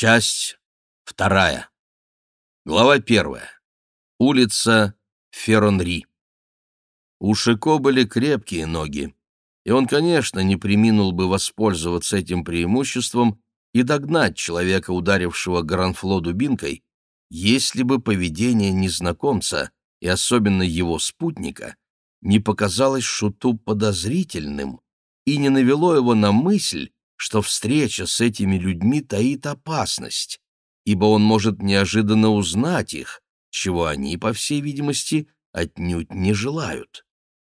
Часть вторая. Глава первая. Улица Феронри. У Шико были крепкие ноги, и он, конечно, не приминул бы воспользоваться этим преимуществом и догнать человека, ударившего Гранфло дубинкой, если бы поведение незнакомца и особенно его спутника не показалось Шуту подозрительным и не навело его на мысль, что встреча с этими людьми таит опасность, ибо он может неожиданно узнать их, чего они, по всей видимости, отнюдь не желают.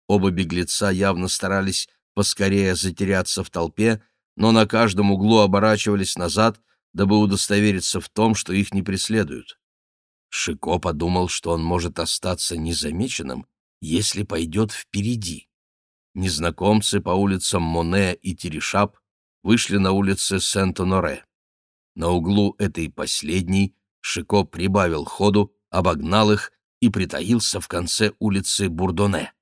Оба беглеца явно старались поскорее затеряться в толпе, но на каждом углу оборачивались назад, дабы удостовериться в том, что их не преследуют. Шико подумал, что он может остаться незамеченным, если пойдет впереди. Незнакомцы по улицам Моне и Терешап вышли на улице Сент-Оноре. На углу этой последней Шико прибавил ходу, обогнал их и притаился в конце улицы Бурдоне.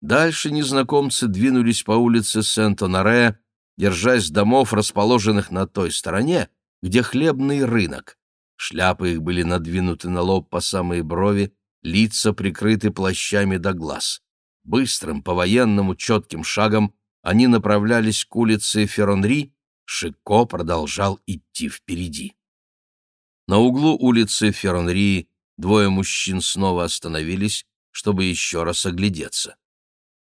Дальше незнакомцы двинулись по улице Сент-Оноре, держась домов, расположенных на той стороне, где хлебный рынок. Шляпы их были надвинуты на лоб по самые брови, лица прикрыты плащами до глаз. Быстрым, по-военному четким шагом они направлялись к улице Феронри, Шико продолжал идти впереди. На углу улицы Феронри двое мужчин снова остановились, чтобы еще раз оглядеться.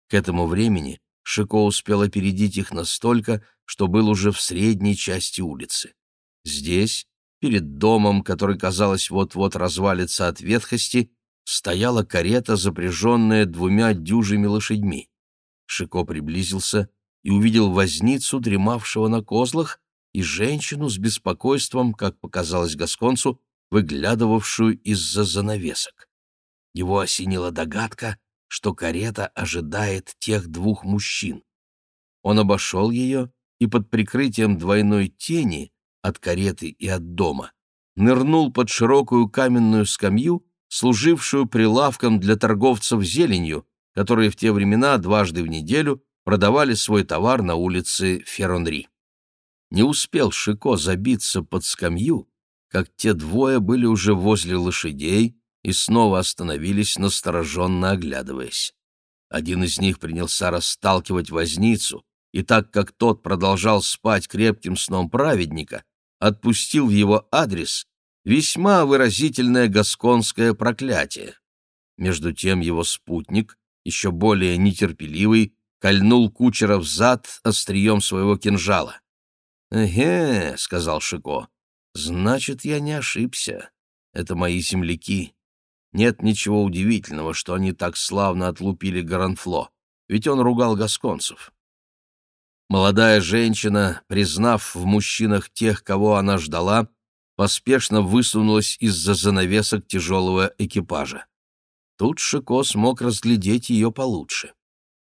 К этому времени Шико успел опередить их настолько, что был уже в средней части улицы. Здесь, перед домом, который, казалось, вот-вот развалится от ветхости, стояла карета, запряженная двумя дюжими лошадьми. Шико приблизился и увидел возницу, дремавшего на козлах, и женщину с беспокойством, как показалось Гасконцу, выглядывавшую из-за занавесок. Его осенила догадка, что карета ожидает тех двух мужчин. Он обошел ее и под прикрытием двойной тени от кареты и от дома нырнул под широкую каменную скамью, служившую прилавком для торговцев зеленью, которые в те времена дважды в неделю продавали свой товар на улице Феронри. Не успел Шико забиться под скамью, как те двое были уже возле лошадей, и снова остановились, настороженно оглядываясь. Один из них принялся расталкивать возницу, и так как тот продолжал спать крепким сном праведника, отпустил в его адрес весьма выразительное гасконское проклятие. Между тем его спутник, еще более нетерпеливый, кольнул кучера в зад острием своего кинжала. «Эге», — сказал Шико, — «значит, я не ошибся. Это мои земляки. Нет ничего удивительного, что они так славно отлупили Гаранфло, ведь он ругал гасконцев. Молодая женщина, признав в мужчинах тех, кого она ждала, поспешно высунулась из-за занавесок тяжелого экипажа. Тут Шико смог разглядеть ее получше.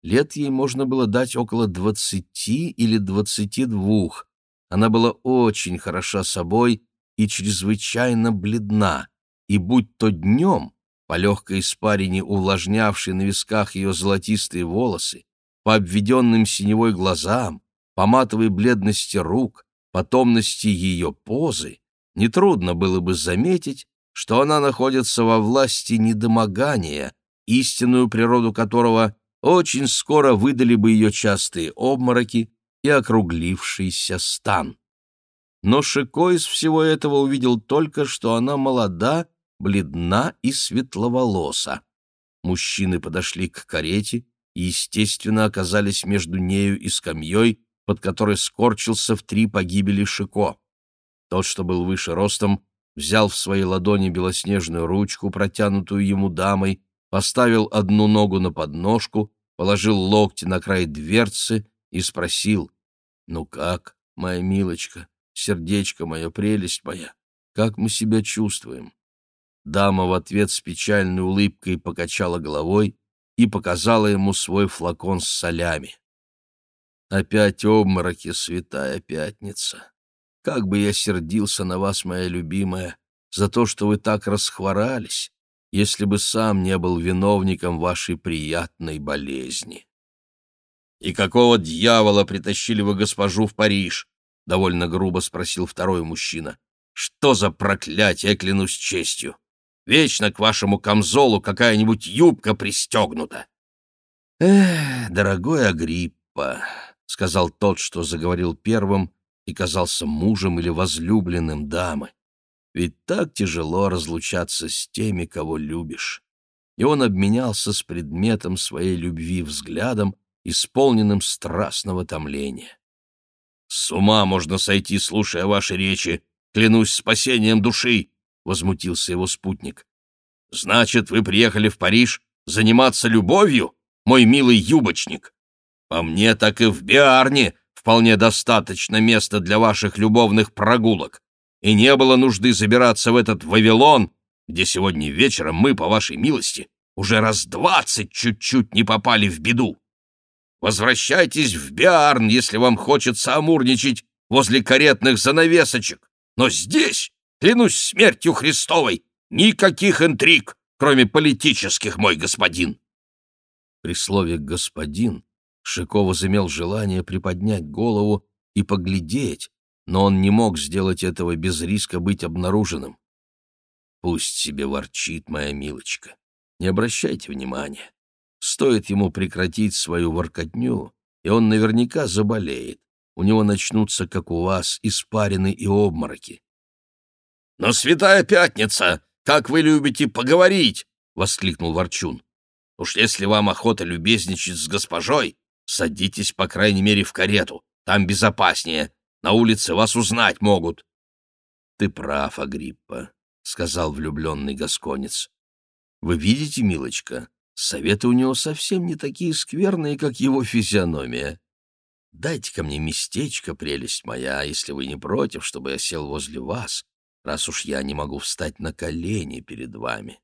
Лет ей можно было дать около двадцати или двадцати двух. Она была очень хороша собой и чрезвычайно бледна, и будь то днем, по легкой испарине увлажнявшей на висках ее золотистые волосы, по обведенным синевой глазам, по матовой бледности рук, по томности ее позы, нетрудно было бы заметить, что она находится во власти недомогания, истинную природу которого очень скоро выдали бы ее частые обмороки и округлившийся стан. Но Шико из всего этого увидел только, что она молода бледна и светловолоса. Мужчины подошли к карете и, естественно, оказались между нею и скамьей, под которой скорчился в три погибели Шико. Тот, что был выше ростом, взял в свои ладони белоснежную ручку, протянутую ему дамой, поставил одну ногу на подножку, положил локти на край дверцы и спросил, «Ну как, моя милочка, сердечко мое, прелесть моя, как мы себя чувствуем?» Дама в ответ с печальной улыбкой покачала головой и показала ему свой флакон с солями. «Опять обмороки, святая пятница! Как бы я сердился на вас, моя любимая, за то, что вы так расхворались, если бы сам не был виновником вашей приятной болезни!» «И какого дьявола притащили вы госпожу в Париж?» — довольно грубо спросил второй мужчина. Что за проклятие, клянусь честью! Вечно к вашему камзолу какая-нибудь юбка пристегнута. «Эх, дорогой Агриппа», — сказал тот, что заговорил первым и казался мужем или возлюбленным дамы, «ведь так тяжело разлучаться с теми, кого любишь». И он обменялся с предметом своей любви взглядом, исполненным страстного томления. «С ума можно сойти, слушая ваши речи, клянусь спасением души!» — возмутился его спутник. «Значит, вы приехали в Париж заниматься любовью, мой милый юбочник? По мне, так и в Биарне вполне достаточно места для ваших любовных прогулок, и не было нужды забираться в этот Вавилон, где сегодня вечером мы, по вашей милости, уже раз двадцать чуть-чуть не попали в беду. Возвращайтесь в Биарн, если вам хочется амурничать возле каретных занавесочек. Но здесь, клянусь смертью Христовой, никаких интриг, кроме политических, мой господин. При слове «господин» Шико возымел желание приподнять голову и поглядеть, но он не мог сделать этого без риска быть обнаруженным. «Пусть себе ворчит, моя милочка. Не обращайте внимания. Стоит ему прекратить свою воркотню, и он наверняка заболеет. У него начнутся, как у вас, испарины и обмороки. «Но святая пятница! Как вы любите поговорить!» — воскликнул Ворчун. «Уж если вам охота любезничать с госпожой, садитесь, по крайней мере, в карету. Там безопаснее. На улице вас узнать могут». «Ты прав, Агриппа», — сказал влюбленный гасконец. «Вы видите, милочка, Советы у него совсем не такие скверные, как его физиономия. дайте ко мне местечко, прелесть моя, если вы не против, чтобы я сел возле вас, раз уж я не могу встать на колени перед вами.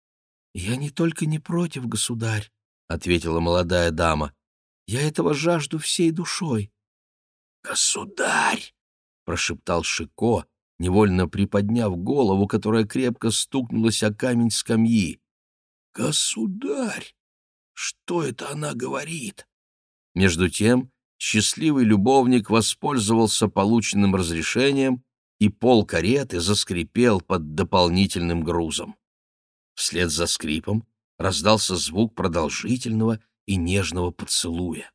— Я не только не против, государь, — ответила молодая дама. — Я этого жажду всей душой. — Государь! — прошептал Шико, невольно приподняв голову, которая крепко стукнулась о камень скамьи. «Государь! Что это она говорит?» Между тем счастливый любовник воспользовался полученным разрешением, и пол кареты заскрипел под дополнительным грузом. Вслед за скрипом раздался звук продолжительного и нежного поцелуя.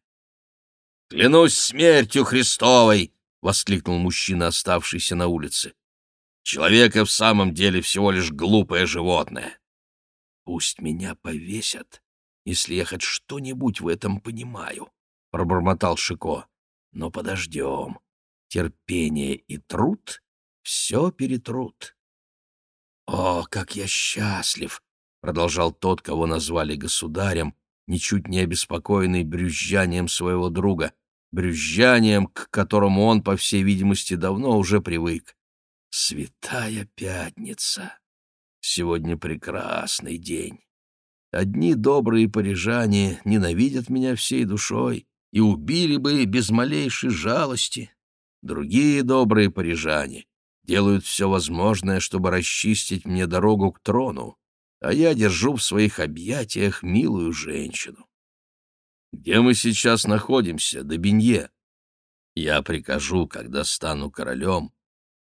«Клянусь смертью Христовой!» — воскликнул мужчина, оставшийся на улице. «Человек и в самом деле всего лишь глупое животное. «Пусть меня повесят, если я хоть что-нибудь в этом понимаю», — пробормотал Шико. «Но подождем. Терпение и труд все перетрут». «О, как я счастлив!» — продолжал тот, кого назвали государем, ничуть не обеспокоенный брюзжанием своего друга, брюзжанием, к которому он, по всей видимости, давно уже привык. «Святая пятница!» Сегодня прекрасный день. Одни добрые парижане ненавидят меня всей душой и убили бы без малейшей жалости. Другие добрые парижане делают все возможное, чтобы расчистить мне дорогу к трону, а я держу в своих объятиях милую женщину. Где мы сейчас находимся, Добинье? Я прикажу, когда стану королем,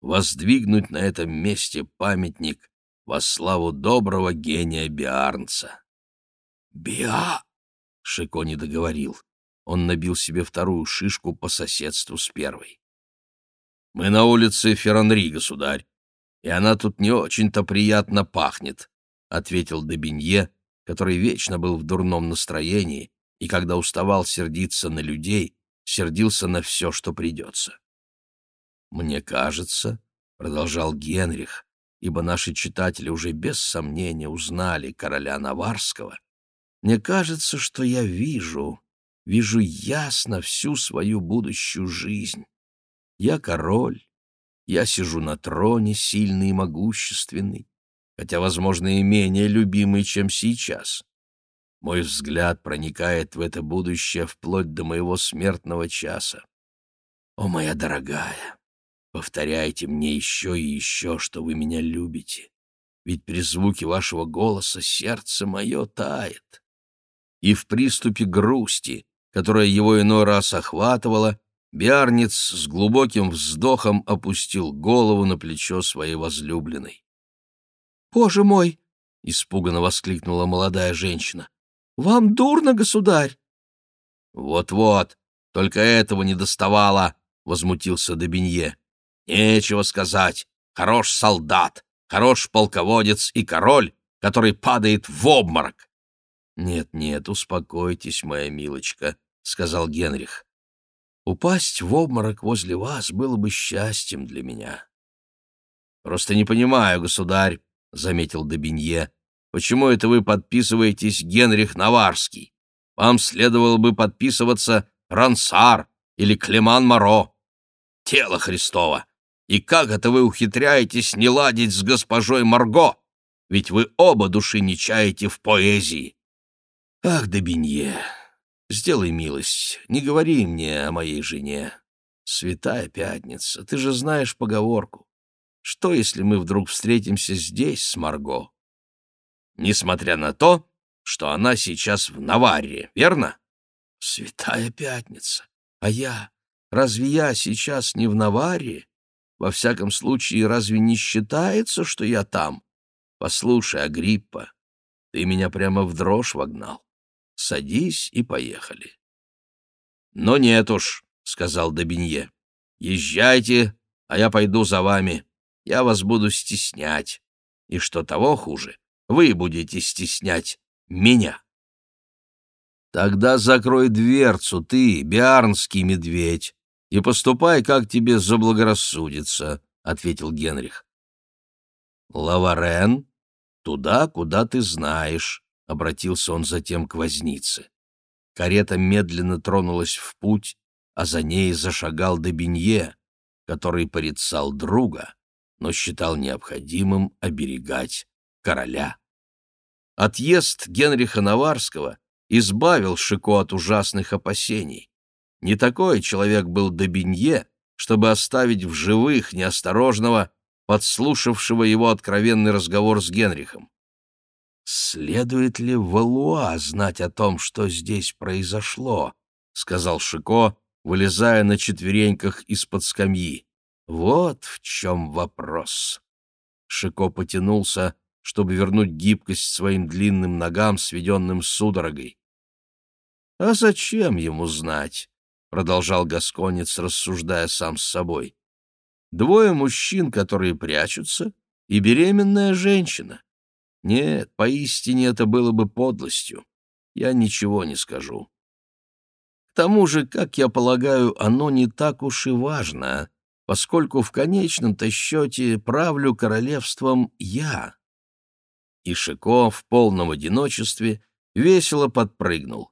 воздвигнуть на этом месте памятник во славу доброго гения Биарнца. «Биа!» — Шико не договорил. Он набил себе вторую шишку по соседству с первой. «Мы на улице Ферранри, государь, и она тут не очень-то приятно пахнет», — ответил Дебинье, который вечно был в дурном настроении и, когда уставал сердиться на людей, сердился на все, что придется. «Мне кажется», — продолжал Генрих, ибо наши читатели уже без сомнения узнали короля Наварского, мне кажется, что я вижу, вижу ясно всю свою будущую жизнь. Я король, я сижу на троне, сильный и могущественный, хотя, возможно, и менее любимый, чем сейчас. Мой взгляд проникает в это будущее вплоть до моего смертного часа. О, моя дорогая, Повторяйте мне еще и еще, что вы меня любите, ведь при звуке вашего голоса сердце мое тает. И в приступе грусти, которая его иной раз охватывала, Биарниц с глубоким вздохом опустил голову на плечо своей возлюбленной. «Боже мой!» — испуганно воскликнула молодая женщина. «Вам дурно, государь?» «Вот-вот, только этого не доставало!» — возмутился Добинье. «Нечего сказать. Хорош солдат, хорош полководец и король, который падает в обморок!» «Нет-нет, успокойтесь, моя милочка», — сказал Генрих. Упасть в обморок возле вас было бы счастьем для меня. — Просто не понимаю, государь, — заметил Добинье, — почему это вы подписываетесь Генрих Наварский? Вам следовало бы подписываться Рансар или Клеман Моро. Тело Христово! И как это вы ухитряетесь не ладить с госпожой Марго? Ведь вы оба души не чаете в поэзии. Ах, Добинье, Сделай милость, не говори мне о моей жене. Святая пятница, ты же знаешь поговорку. Что, если мы вдруг встретимся здесь с Марго? Несмотря на то, что она сейчас в Наварре, верно? Святая пятница. А я? Разве я сейчас не в Наварре? Во всяком случае, разве не считается, что я там? Послушай, Агриппа, ты меня прямо в дрожь вогнал. Садись и поехали. — Но нет уж, — сказал Добинье. — Езжайте, а я пойду за вами. Я вас буду стеснять. И что того хуже, вы будете стеснять меня. Тогда закрой дверцу, ты, биарнский медведь, и поступай, как тебе заблагорассудится, — ответил Генрих. Лаварен, туда, куда ты знаешь, — обратился он затем к вознице. Карета медленно тронулась в путь, а за ней зашагал Добинье, который порицал друга, но считал необходимым оберегать короля. Отъезд Генриха Наварского избавил Шико от ужасных опасений. Не такой человек был Добинье, чтобы оставить в живых неосторожного, подслушавшего его откровенный разговор с Генрихом. «Следует ли Валуа знать о том, что здесь произошло?» — сказал Шико, вылезая на четвереньках из-под скамьи. «Вот в чем вопрос». Шико потянулся, чтобы вернуть гибкость своим длинным ногам, сведенным судорогой. «А зачем ему знать?» — продолжал Гасконец, рассуждая сам с собой. «Двое мужчин, которые прячутся, и беременная женщина. Нет, поистине это было бы подлостью. Я ничего не скажу. К тому же, как я полагаю, оно не так уж и важно, поскольку в конечном-то счете правлю королевством я. И Шико в полном одиночестве весело подпрыгнул.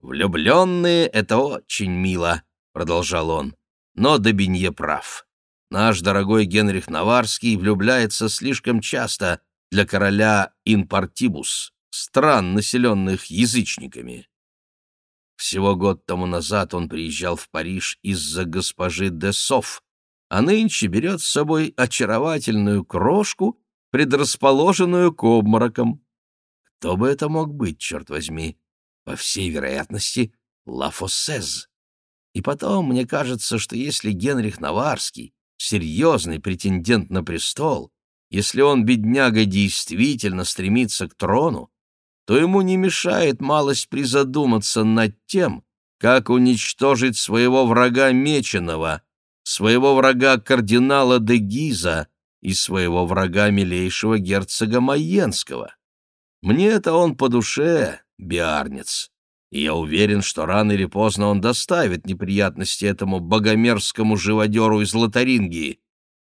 «Влюбленные — это очень мило», — продолжал он, — «но Добинье прав. Наш дорогой Генрих Наварский влюбляется слишком часто, для короля Инпартибус, стран, населенных язычниками. Всего год тому назад он приезжал в Париж из-за госпожи де Соф, а нынче берет с собой очаровательную крошку, предрасположенную к обморокам. Кто бы это мог быть, черт возьми? По всей вероятности, Ла Фоссез. И потом, мне кажется, что если Генрих Наварский, серьезный претендент на престол, если он, бедняга, действительно стремится к трону, то ему не мешает малость призадуматься над тем, как уничтожить своего врага Меченого, своего врага кардинала де Гиза и своего врага милейшего герцога Майенского. Мне это он по душе, биарнец, и я уверен, что рано или поздно он доставит неприятности этому богомерзкому живодеру из Лотарингии.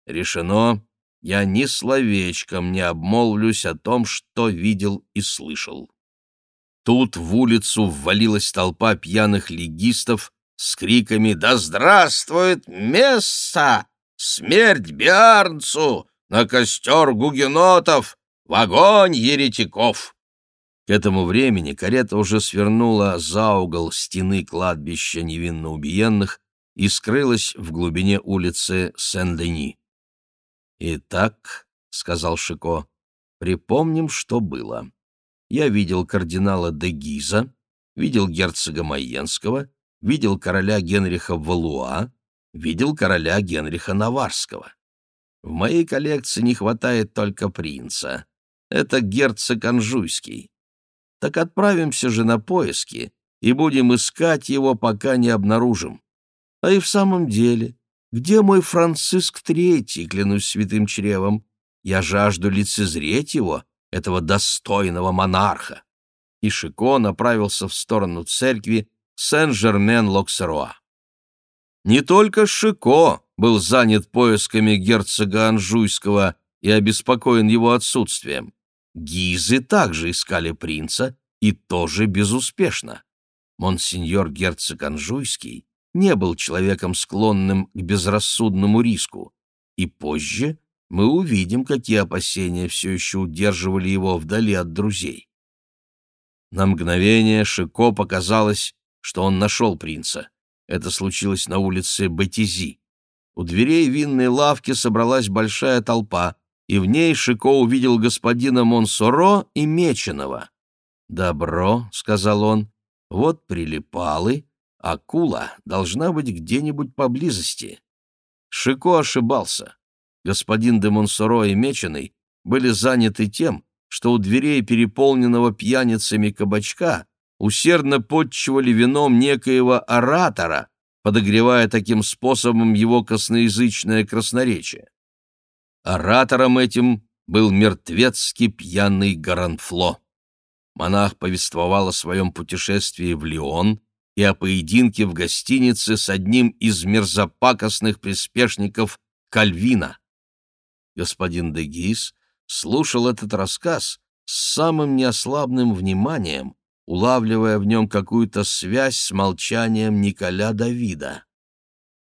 Решено, я ни словечком не обмолвлюсь о том, что видел и слышал. Тут в улицу ввалилась толпа пьяных легистов с криками «Да здравствует Месса! Смерть Биарнцу! На костер гугенотов! В огонь еретиков!» К этому времени карета уже свернула за угол стены кладбища невинно убиенных и скрылась в глубине улицы Сен-Дени. «Итак», — сказал Шико, — «припомним, что было. Я видел кардинала де Гиза, видел герцога Майенского, видел короля Генриха Валуа, видел короля Генриха Наварского. В моей коллекции не хватает только принца. Это герцог Анжуйский. Так отправимся же на поиски и будем искать его, пока не обнаружим. А и в самом деле, где мой Франциск Третий, клянусь святым чревом? Я жажду лицезреть его, этого достойного монарха. И Шико направился в сторону церкви Сен-Жермен-Локсеруа. Не только Шико был занят поисками герцога Анжуйского и обеспокоен его отсутствием. Гизы также искали принца, и тоже безуспешно. Монсеньор герцог Анжуйский не был человеком, склонным к безрассудному риску, и позже мы увидим, какие опасения все еще удерживали его вдали от друзей. На мгновение Шико показалось, что он нашел принца. Это случилось на улице Батизи. У дверей винной лавки собралась большая толпа, и в ней Шико увидел господина Монсоро и Меченого. «Добро», — сказал он, — «вот прилипалы, акула должна быть где-нибудь поблизости». Шико ошибался. Господин де Монсоро и Меченый были заняты тем, что у дверей переполненного пьяницами кабачка усердно подчивали вином некоего оратора, подогревая таким способом его косноязычное красноречие. Оратором этим был мертвецкий пьяный Гаранфло. Монах повествовал о своем путешествии в Лион и о поединке в гостинице с одним из мерзопакостных приспешников Кальвина. Господин Дегис слушал этот рассказ с самым неослабным вниманием, улавливая в нем какую-то связь с молчанием Николя Давида.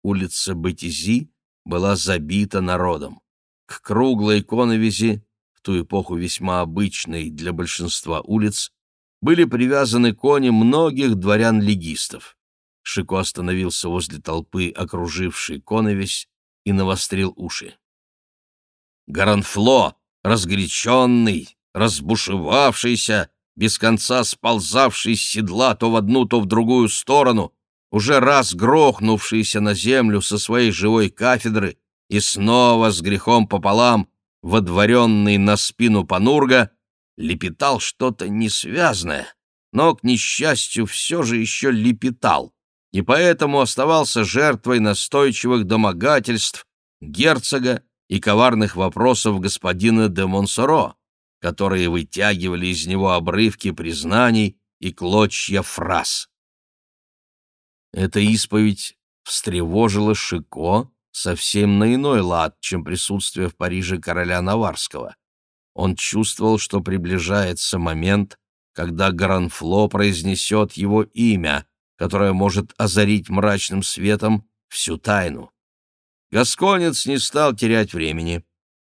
Улица Батизи была забита народом. К круглой коновизи, в ту эпоху весьма обычной для большинства улиц, были привязаны кони многих дворян-легистов. Шико остановился возле толпы, окружившей коновесь, и навострил уши. Гаранфло, разгоряченный, разбушевавшийся, без конца сползавший с седла то в одну, то в другую сторону, уже раз грохнувшийся на землю со своей живой кафедры и снова с грехом пополам, водворенный на спину Панурга, лепетал что-то несвязное, но, к несчастью, все же еще лепетал, и поэтому оставался жертвой настойчивых домогательств герцога и коварных вопросов господина де Монсоро, которые вытягивали из него обрывки признаний и клочья фраз. Эта исповедь встревожила Шико совсем на иной лад, чем присутствие в Париже короля Наварского. Он чувствовал, что приближается момент, когда Гранфло произнесет его имя, которое может озарить мрачным светом всю тайну. Гасконец не стал терять времени.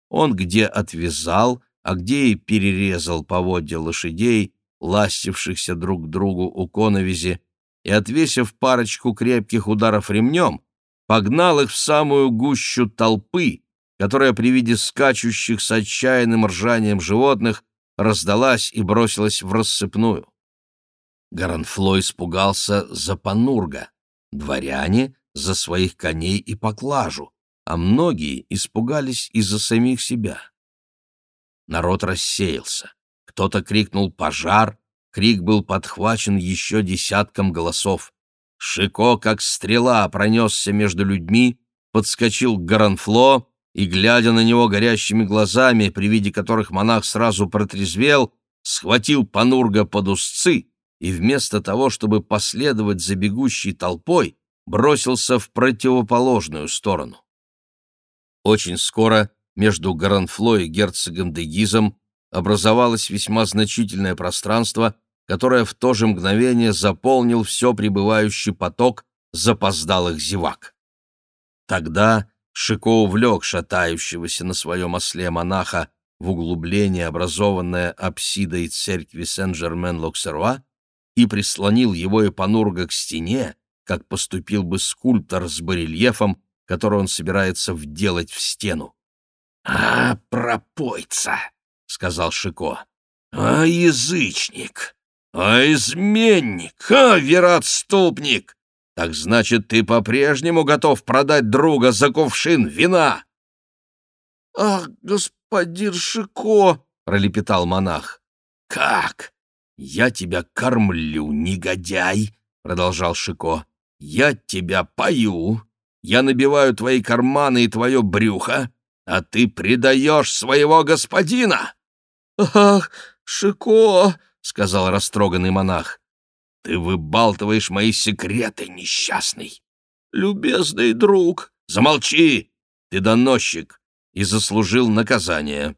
Он где отвязал, а где и перерезал поводья лошадей, ластившихся друг к другу у коновизи, и, отвесив парочку крепких ударов ремнем, погнал их в самую гущу толпы, которая при виде скачущих с отчаянным ржанием животных раздалась и бросилась в рассыпную. Гаранфло испугался за Панурга. Дворяне за своих коней и поклажу, а многие испугались из-за самих себя. Народ рассеялся. Кто-то крикнул «пожар», крик был подхвачен еще десятком голосов. Шико, как стрела, пронесся между людьми, подскочил к Гаранфло и, глядя на него горящими глазами, при виде которых монах сразу протрезвел, схватил Панурга под узцы и вместо того, чтобы последовать за бегущей толпой, бросился в противоположную сторону. Очень скоро между Гаранфло и герцогом де Гизом образовалось весьма значительное пространство, которое в то же мгновение заполнил все прибывающий поток запоздалых зевак. Тогда Шико увлек шатающегося на своем осле монаха в углубление, образованное апсидой церкви Сен-Жермен-Локсеруа, и прислонил его и Панурга к стене, как поступил бы скульптор с барельефом, который он собирается вделать в стену. — А, пропойца! — сказал Шико. — А, язычник! А, изменник! А, вероотступник! Так значит, ты по-прежнему готов продать друга за кувшин вина?» «Ах, господин Шико!» — пролепетал монах. «Как? Я тебя кормлю, негодяй!» — продолжал Шико. «Я тебя пою, я набиваю твои карманы и твое брюхо, а ты предаешь своего господина!» «Ах, Шико!» — сказал растроганный монах. «Ты выбалтываешь мои секреты, несчастный!» «Любезный друг!» «Замолчи! Ты доносчик и заслужил наказание!»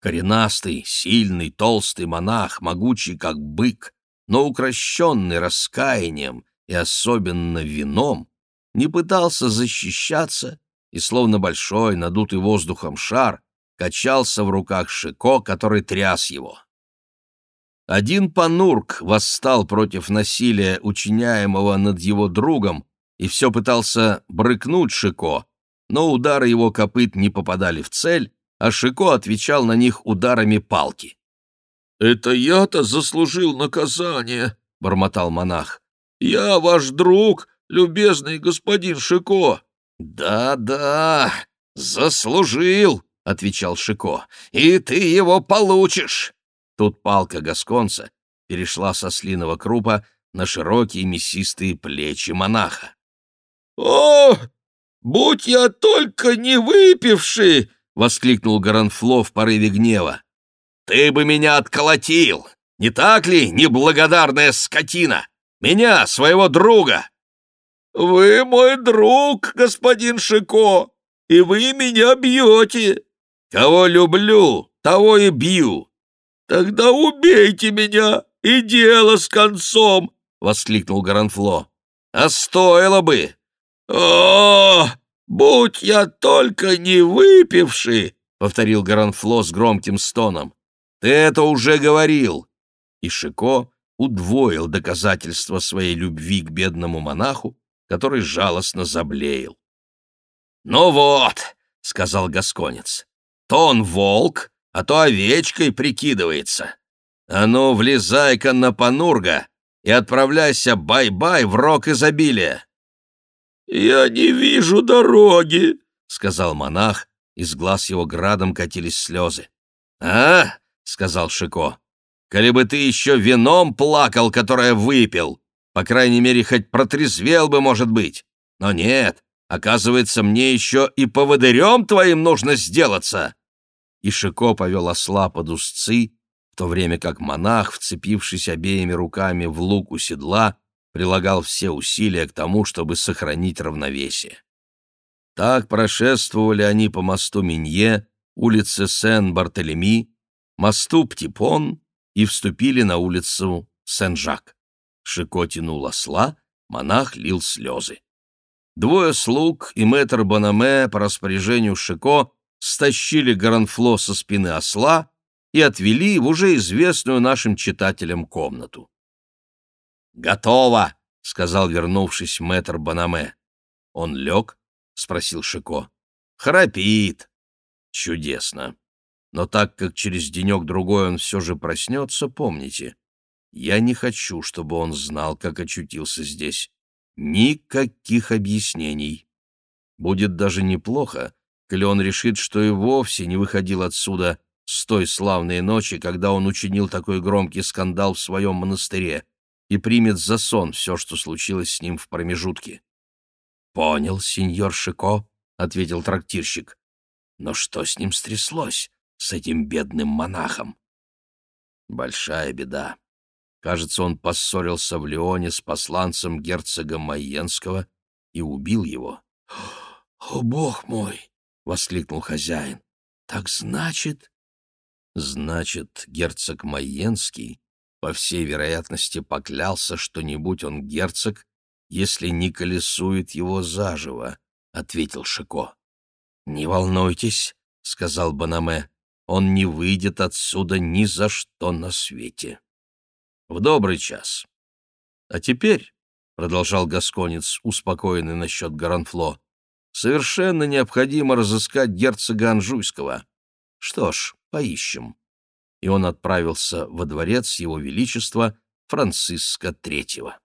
Коренастый, сильный, толстый монах, могучий как бык, но укращенный раскаянием и особенно вином, не пытался защищаться и, словно большой, надутый воздухом шар, качался в руках Шико, который тряс его. Один панурк восстал против насилия, учиняемого над его другом, и все пытался брыкнуть Шико, но удары его копыт не попадали в цель, а Шико отвечал на них ударами палки. «Это я-то заслужил наказание», — бормотал монах. «Я ваш друг, любезный господин Шико». «Да-да, заслужил», — отвечал Шико, — «и ты его получишь». Тут палка гасконца перешла со слиного крупа на широкие мясистые плечи монаха. «О, будь я только не выпивший!» — воскликнул Гаранфло в порыве гнева. «Ты бы меня отколотил! Не так ли, неблагодарная скотина? Меня, своего друга!» «Вы мой друг, господин Шико, и вы меня бьете!» «Кого люблю, того и бью!» «Тогда убейте меня, и дело с концом!» — воскликнул Гаранфло. «А стоило бы!» «О, будь я только не выпивший!» — повторил Гаранфло с громким стоном. «Ты это уже говорил!» И Шико удвоил доказательство своей любви к бедному монаху, который жалостно заблеял. «Ну вот», — сказал Гасконец, — «то он волк, а то овечкой прикидывается. А ну, влезай-ка на Панурга и отправляйся бай-бай в рог изобилия. «Я не вижу дороги», — сказал монах, из глаз его градом катились слезы. «А?» — сказал Шико. «Коли бы ты еще вином плакал, которое выпил, по крайней мере, хоть протрезвел бы, может быть. Но нет, оказывается, мне еще и поводырем твоим нужно сделаться и Шико повел осла под узцы, в то время как монах, вцепившись обеими руками в лук у седла, прилагал все усилия к тому, чтобы сохранить равновесие. Так прошествовали они по мосту Минье, улице Сен-Бартелеми, мосту Птипон и вступили на улицу Сен-Жак. Шико тянул осла, монах лил слезы. Двое слуг и мэтр Бонаме по распоряжению Шико стащили Гаранфло со спины осла и отвели в уже известную нашим читателям комнату. «Готово!» — сказал, вернувшись мэтр Банаме. «Он лег?» — спросил Шико. «Храпит!» «Чудесно! Но так как через денек-другой он все же проснется, помните, я не хочу, чтобы он знал, как очутился здесь. Никаких объяснений. Будет даже неплохо, коли он решит, что и вовсе не выходил отсюда с той славной ночи, когда он учинил такой громкий скандал в своем монастыре, и примет за сон все, что случилось с ним в промежутке. — Понял, сеньор Шико, — ответил трактирщик. — Но что с ним стряслось, с этим бедным монахом? — Большая беда. Кажется, он поссорился в Леоне с посланцем герцога Майенского и убил его. — О, бог мой! воскликнул хозяин. Так значит... Значит, герцог Майенский, по всей вероятности, поклялся, что не будь он герцог, если не колесует его заживо, — ответил Шико. — Не волнуйтесь, — сказал Банаме, — он не выйдет отсюда ни за что на свете. В добрый час. А теперь, — продолжал Гасконец, успокоенный насчет Гаранфло, совершенно необходимо разыскать герцога Анжуйского. Что ж, поищем. И он отправился во дворец его величества Франциска Третьего.